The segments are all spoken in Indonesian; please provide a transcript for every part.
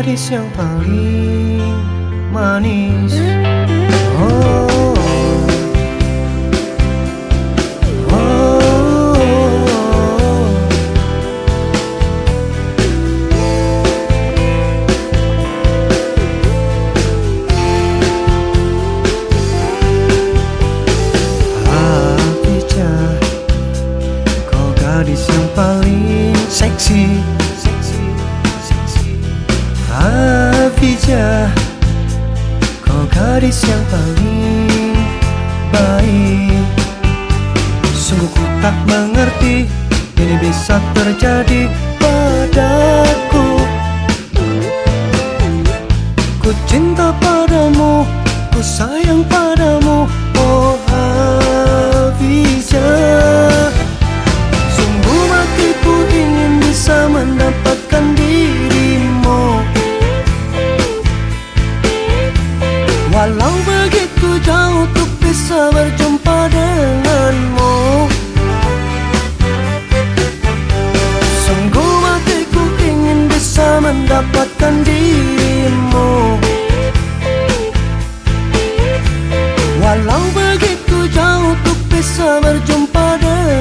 gadis yang paling manis. Oh Hafijah kau gadis yang paling baik. Sungguh ku tak mengerti ini bisa terjadi padaku. Ku cinta padamu ku sayang padamu mendapatkan dirimu. Walau begitu jauh untuk bisa berjumpa denganmu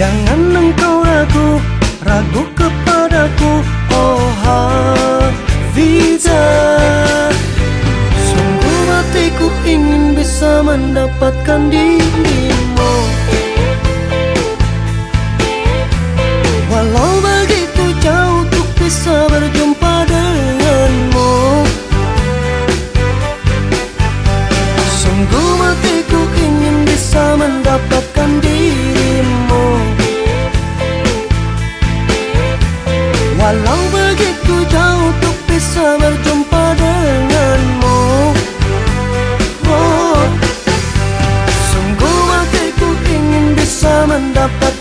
Jangan engkau ragu Ragu kepadaku Oh Hafiza berjumpa denganmu. Oh, Sungguh matiku ingin bisa dirimu